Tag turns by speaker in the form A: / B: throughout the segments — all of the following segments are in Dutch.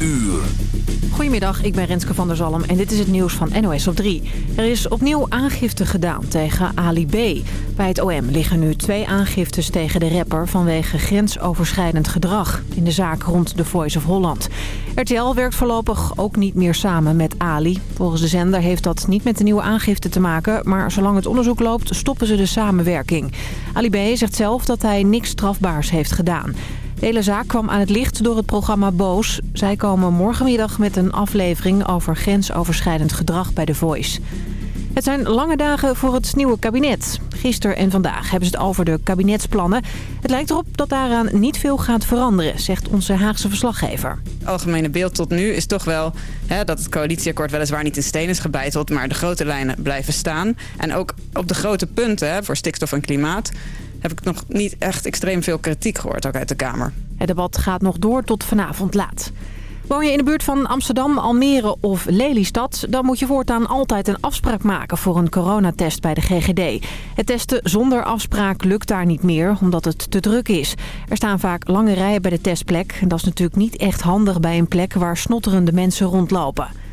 A: uur.
B: Goedemiddag, ik ben Renske van der Zalm en dit is het nieuws van NOS op 3. Er is opnieuw aangifte gedaan tegen Ali B. Bij het OM liggen nu twee aangiftes tegen de rapper... vanwege grensoverschrijdend gedrag in de zaak rond The Voice of Holland. RTL werkt voorlopig ook niet meer samen met Ali. Volgens de zender heeft dat niet met de nieuwe aangifte te maken... maar zolang het onderzoek loopt, stoppen ze de samenwerking. Ali B. zegt zelf dat hij niks strafbaars heeft gedaan. De hele zaak kwam aan het licht door het programma Boos. Zij komen morgenmiddag met een aflevering over grensoverschrijdend gedrag bij The Voice. Het zijn lange dagen voor het nieuwe kabinet. Gisteren en vandaag hebben ze het over de kabinetsplannen. Het lijkt erop dat daaraan niet veel gaat veranderen, zegt onze Haagse verslaggever.
C: Het algemene beeld tot nu is toch wel hè, dat het coalitieakkoord weliswaar niet in steen is gebeiteld... maar de grote lijnen blijven staan. En ook op de grote punten hè, voor stikstof en klimaat heb ik nog niet echt extreem veel kritiek gehoord, ook uit de Kamer.
B: Het debat gaat nog door tot vanavond laat. Woon je in de buurt van Amsterdam, Almere of Lelystad... dan moet je voortaan altijd een afspraak maken voor een coronatest bij de GGD. Het testen zonder afspraak lukt daar niet meer, omdat het te druk is. Er staan vaak lange rijen bij de testplek. En dat is natuurlijk niet echt handig bij een plek waar snotterende mensen rondlopen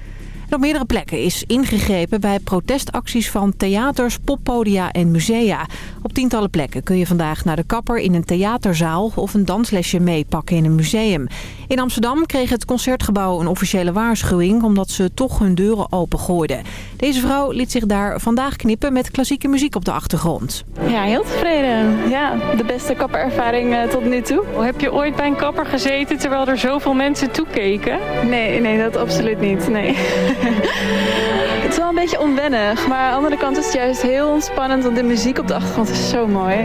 B: op meerdere plekken is ingegrepen bij protestacties van theaters, poppodia en musea. Op tientallen plekken kun je vandaag naar de kapper in een theaterzaal of een danslesje meepakken in een museum. In Amsterdam kreeg het Concertgebouw een officiële waarschuwing omdat ze toch hun deuren opengooiden. Deze vrouw liet zich daar vandaag knippen met klassieke muziek op de achtergrond.
D: Ja, heel tevreden. Ja, de beste kapperervaring uh, tot nu toe.
E: Heb je ooit bij een kapper gezeten terwijl er zoveel mensen toekeken?
D: Nee, nee, dat absoluut niet. Nee. het is wel een beetje onwennig, maar aan de andere kant is het juist heel ontspannend, want de muziek op de achtergrond is zo mooi.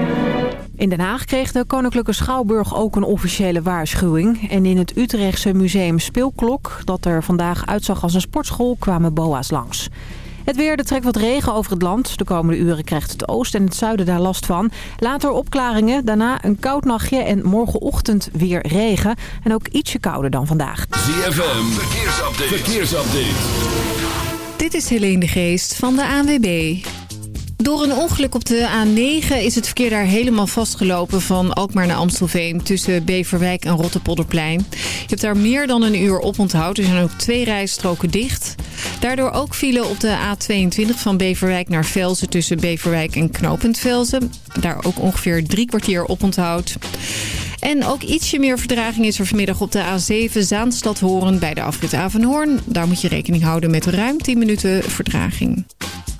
B: In Den Haag kreeg de Koninklijke Schouwburg ook een officiële waarschuwing. En in het Utrechtse museum Speelklok, dat er vandaag uitzag als een sportschool, kwamen boa's langs. Het weer, er trekt wat regen over het land. De komende uren krijgt het oosten en het zuiden daar last van. Later opklaringen, daarna een koud nachtje en morgenochtend weer regen. En ook ietsje kouder dan vandaag.
A: ZFM, verkeersupdate. verkeersupdate.
F: Dit is Helene de Geest van de ANWB. Door een ongeluk op de A9 is het verkeer daar helemaal vastgelopen van Alkmaar naar Amstelveen tussen Beverwijk en Rotterpolderplein. Je hebt daar meer dan een uur op onthoud. Er zijn ook twee rijstroken dicht. Daardoor ook vielen op de A22 van Beverwijk naar Velzen tussen Beverwijk en Knopend Velzen. Daar ook ongeveer drie kwartier op onthoud. En ook ietsje meer verdraging is er vanmiddag op de A7 Zaanstad-Horen bij de afrit Avenhoorn. Daar moet je rekening houden met ruim 10 minuten verdraging.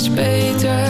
G: is beter.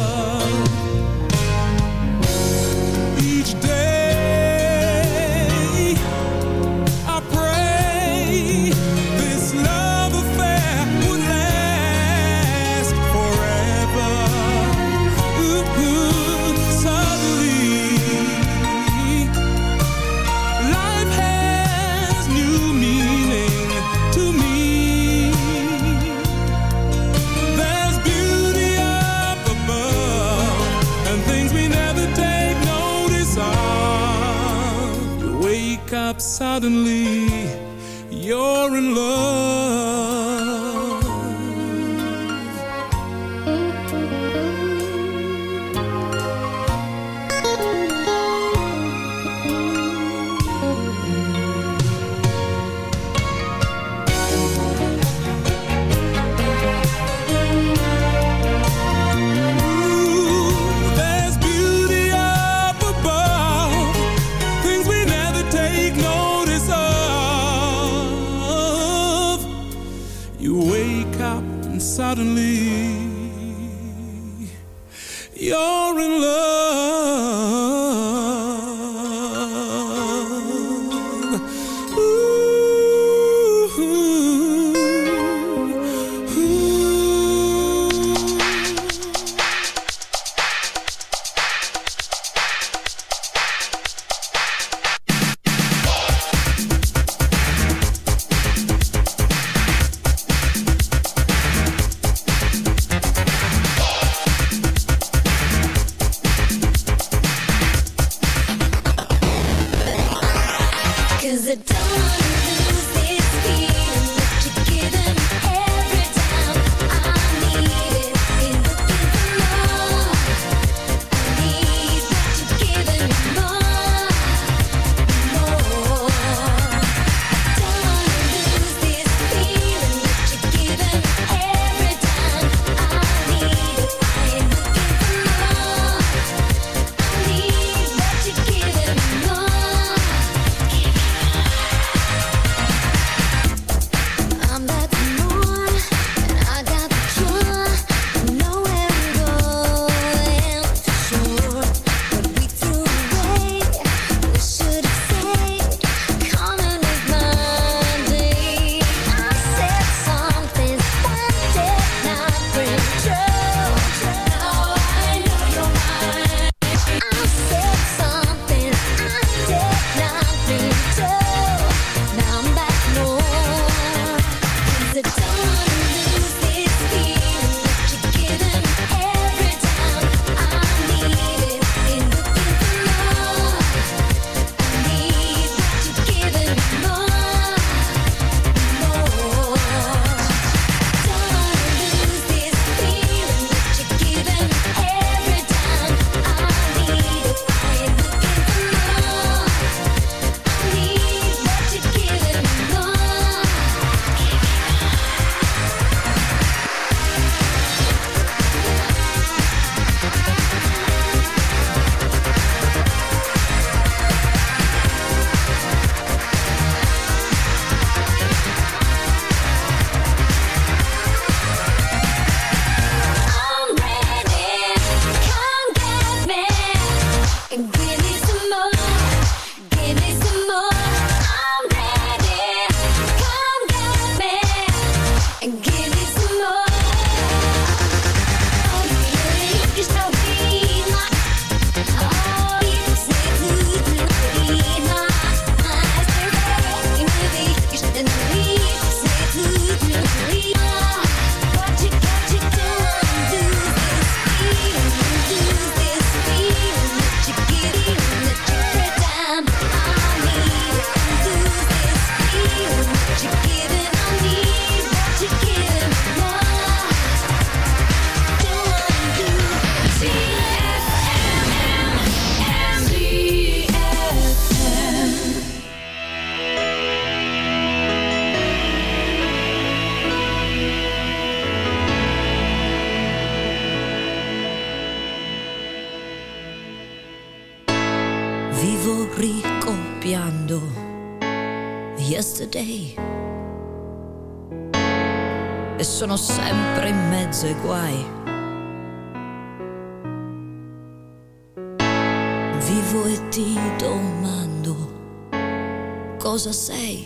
H: Cosa sei.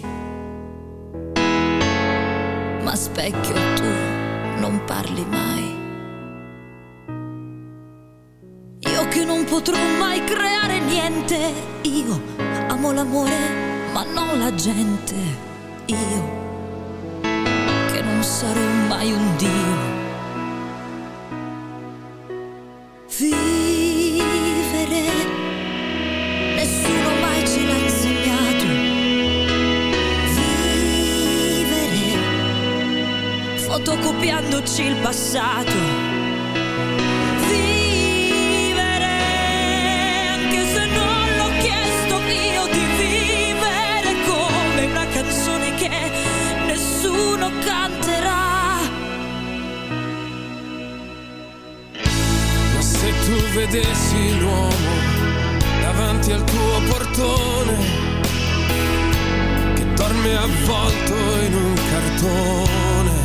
H: Ma specchio tu non parli mai. Io che non potrò mai creare niente. Io amo l'amore, ma non la gente. Io che non sarò mai un dio. Una canzone che nessuno canterà.
I: Ma se tu vedessi l'uomo davanti al tuo portone che dorme avvolto in un cartone.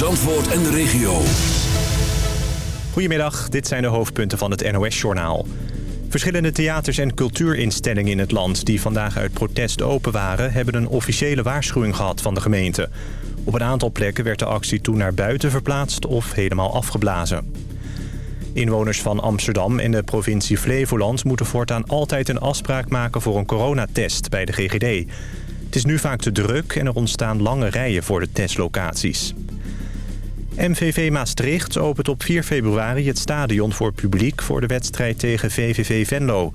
A: Zandvoort en de regio.
J: Goedemiddag, dit zijn de hoofdpunten van het NOS-journaal. Verschillende theaters en cultuurinstellingen in het land... die vandaag uit protest open waren... hebben een officiële waarschuwing gehad van de gemeente. Op een aantal plekken werd de actie toen naar buiten verplaatst... of helemaal afgeblazen. Inwoners van Amsterdam en de provincie Flevoland... moeten voortaan altijd een afspraak maken voor een coronatest bij de GGD. Het is nu vaak te druk en er ontstaan lange rijen voor de testlocaties. MVV Maastricht opent op 4 februari het stadion voor publiek... voor de wedstrijd tegen VVV Venlo.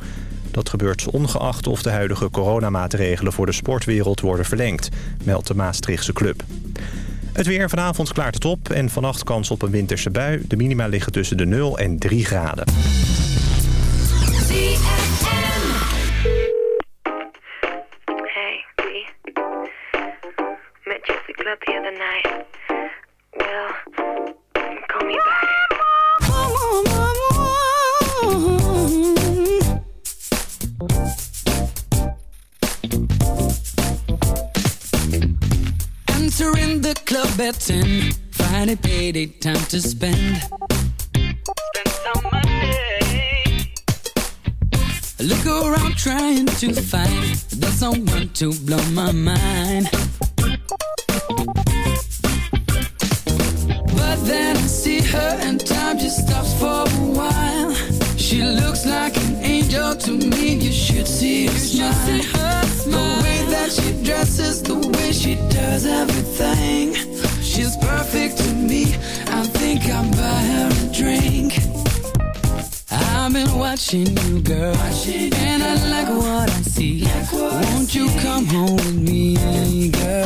J: Dat gebeurt ongeacht of de huidige coronamaatregelen... voor de sportwereld worden verlengd, meldt de Maastrichtse club. Het weer vanavond klaart het op en vannacht kans op een winterse bui. De minima liggen tussen de 0 en 3 graden.
K: Hey, B. Met night.
L: 10. Friday payday, time to spend. Spend some money. Look around trying to find the someone to blow my mind. Then I see her and time just stops for a while. She looks like an angel to me. You should see her smile. The way that she dresses, the way she does everything. She's perfect to me. I think I'll buy her a drink. I've been watching you, girl, and I like what I see. Like what Won't you come home with me, girl?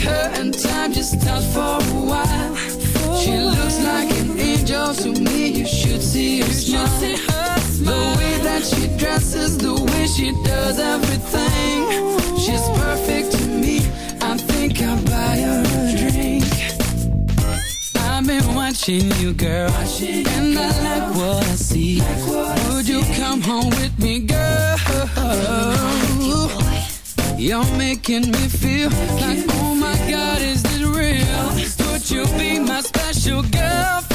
L: her and time just stops for a while. She looks like an angel to me. You should see her smile. The way that she dresses, the way she does everything. She's perfect to me. I think I'll buy her a drink. I've been watching you, girl, and I like what I see. Would you come home with me, girl? You're making me feel like oh God, is this real? Would you be my special girl?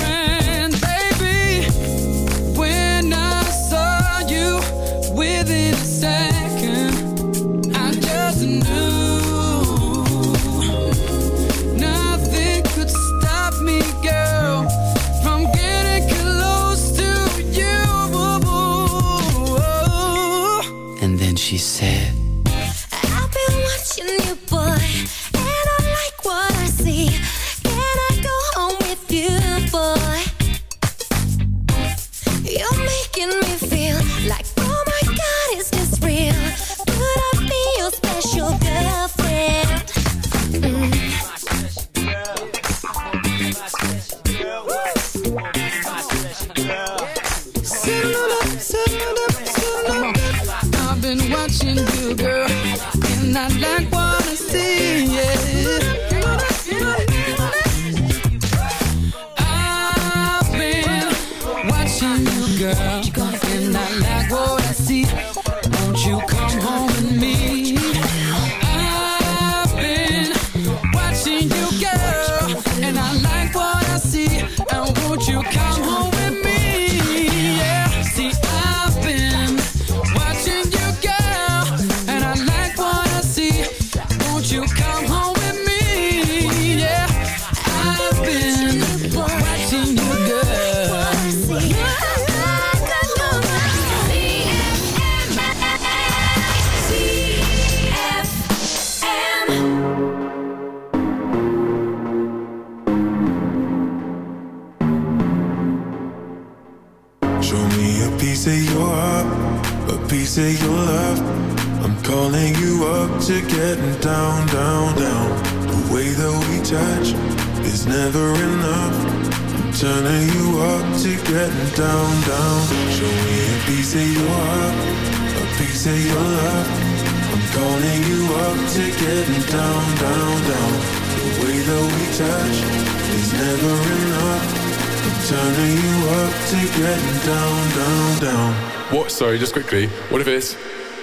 M: What
N: if it's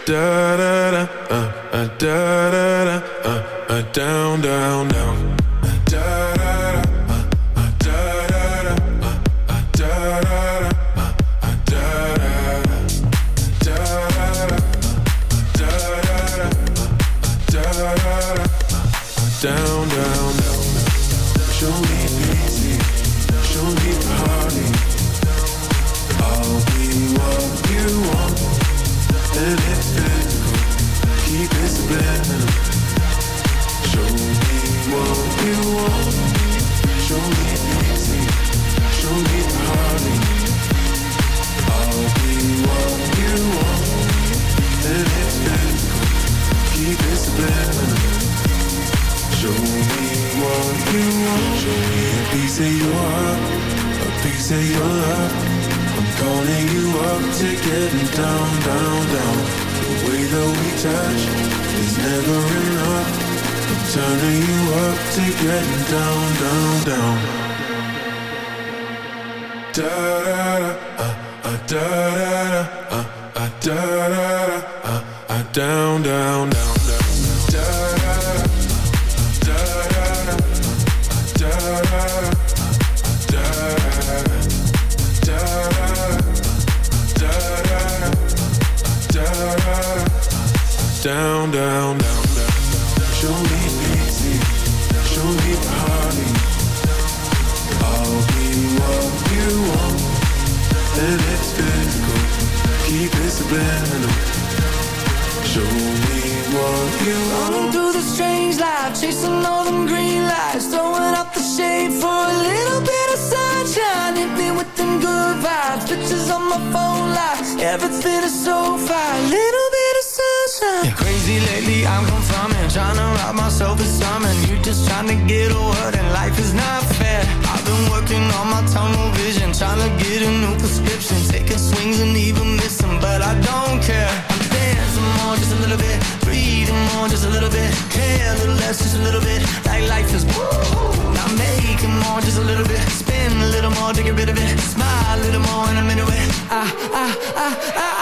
O: da da da uh, uh, da da? To
P: rob myself of something. You just trying to get a word, and life is not fair. I've been working on my tunnel vision. Trying to get a new prescription. Taking swings and even missing, but I don't care. I'm dancing more, just a little bit. Breathing more, just a little bit. Care a little less, just a little bit. Like life is woo. Now making more, just a little bit. Spin a little more to get rid of it. Smile a little more, and I'm into it. I, I, I, I,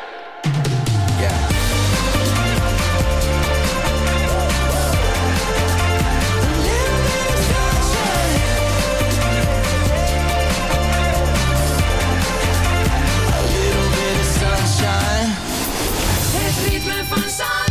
Q: fun song.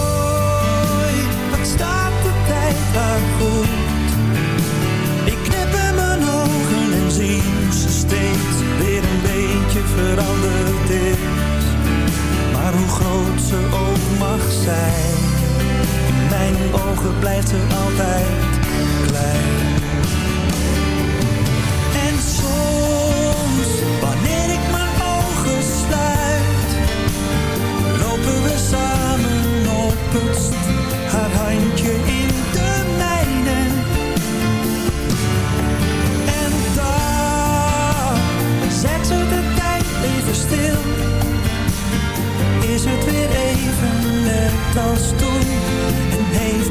Q: staat de tijd haar goed. Ik knip in mijn ogen en zie hoe ze steeds weer een beetje veranderd is. Maar hoe groot ze ook mag zijn, in mijn ogen blijft ze altijd klein. En soms, wanneer ik mijn ogen sluit, lopen we samen op het st- haar handje in de mijne. En daar zet ze de tijd even stil. Is het weer even net als toen en heeft